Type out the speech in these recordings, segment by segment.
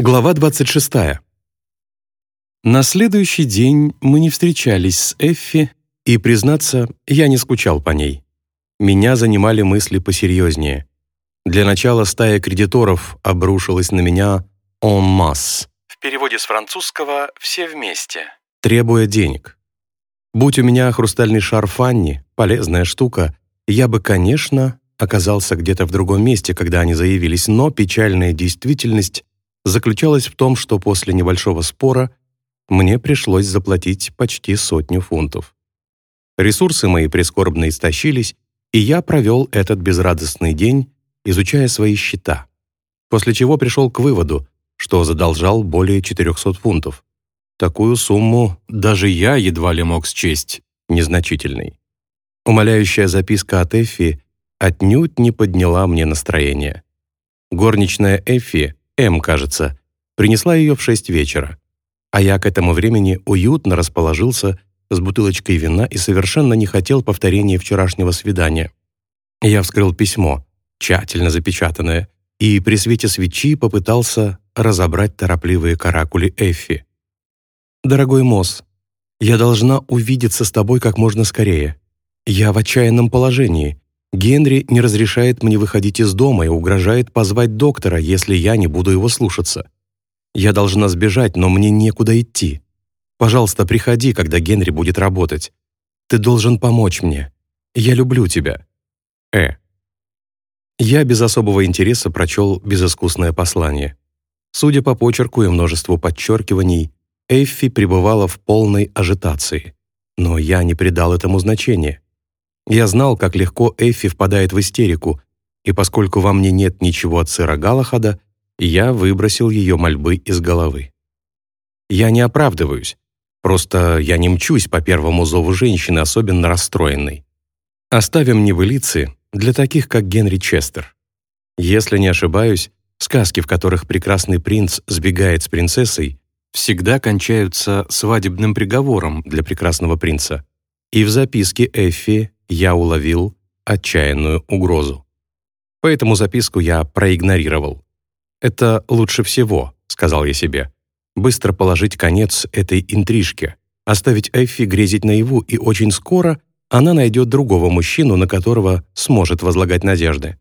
Глава 26. На следующий день мы не встречались с Эффи, и, признаться, я не скучал по ней. Меня занимали мысли посерьезнее. Для начала стая кредиторов обрушилась на меня «en masse», в переводе с французского «все вместе», требуя денег. Будь у меня хрустальный шар Фанни, полезная штука, я бы, конечно, оказался где-то в другом месте, когда они заявились, но печальная действительность заключалась в том, что после небольшого спора мне пришлось заплатить почти сотню фунтов. Ресурсы мои прискорбно истощились, и я провел этот безрадостный день, изучая свои счета, после чего пришел к выводу, что задолжал более 400 фунтов. Такую сумму даже я едва ли мог счесть незначительной. Умоляющая записка от Эффи отнюдь не подняла мне настроение. Горничная Эффи, М, кажется, принесла ее в шесть вечера, а я к этому времени уютно расположился с бутылочкой вина и совершенно не хотел повторения вчерашнего свидания. Я вскрыл письмо, тщательно запечатанное, и при свете свечи попытался разобрать торопливые каракули Эффи. «Дорогой Мосс, я должна увидеться с тобой как можно скорее. Я в отчаянном положении. Генри не разрешает мне выходить из дома и угрожает позвать доктора, если я не буду его слушаться. Я должна сбежать, но мне некуда идти. Пожалуйста, приходи, когда Генри будет работать. Ты должен помочь мне. Я люблю тебя. Э. Я без особого интереса прочел безыскусное послание. Судя по почерку и множеству подчеркиваний, Эйфи пребывала в полной ажитации. Но я не придал этому значения. Я знал, как легко Эффи впадает в истерику, и поскольку во мне нет ничего от сэра Галахада, я выбросил ее мольбы из головы. Я не оправдываюсь, просто я не мчусь по первому зову женщины, особенно расстроенной. Оставим небылицы для таких, как Генри Честер. Если не ошибаюсь, сказки, в которых прекрасный принц сбегает с принцессой, всегда кончаются свадебным приговором для прекрасного принца. И в записке Эффи я уловил отчаянную угрозу. Поэтому записку я проигнорировал. «Это лучше всего», — сказал я себе. «Быстро положить конец этой интрижке, оставить Эффи грезить наяву, и очень скоро она найдет другого мужчину, на которого сможет возлагать надежды».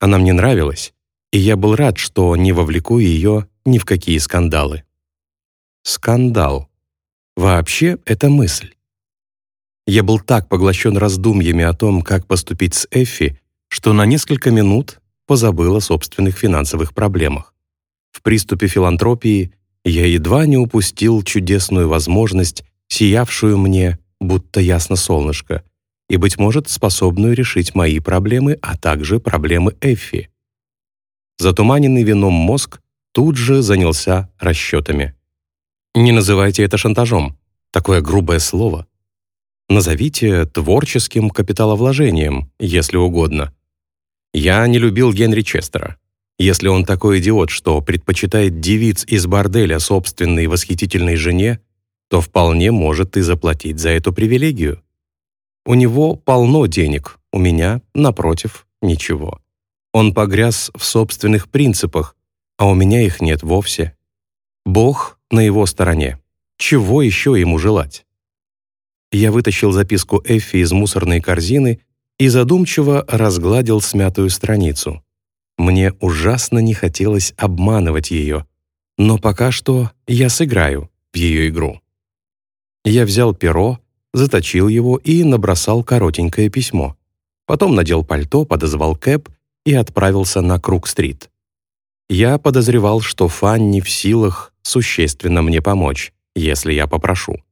Она мне нравилась, и я был рад, что не вовлеку ее ни в какие скандалы. Скандал. Вообще, это мысль. Я был так поглощен раздумьями о том, как поступить с Эффи, что на несколько минут позабыл о собственных финансовых проблемах. В приступе филантропии я едва не упустил чудесную возможность, сиявшую мне, будто ясно солнышко, и, быть может, способную решить мои проблемы, а также проблемы Эффи. Затуманенный вином мозг тут же занялся расчетами. Не называйте это шантажом. Такое грубое слово. Назовите творческим капиталовложением, если угодно. Я не любил Генри Честера. Если он такой идиот, что предпочитает девиц из борделя собственной восхитительной жене, то вполне может и заплатить за эту привилегию. У него полно денег, у меня, напротив, ничего. Он погряз в собственных принципах, а у меня их нет вовсе. Бог на его стороне. Чего еще ему желать? Я вытащил записку Эффи из мусорной корзины и задумчиво разгладил смятую страницу. Мне ужасно не хотелось обманывать ее, но пока что я сыграю в ее игру. Я взял перо, заточил его и набросал коротенькое письмо. Потом надел пальто, подозвал Кэп и отправился на Круг-стрит. Я подозревал, что Фанни в силах существенно мне помочь, если я попрошу.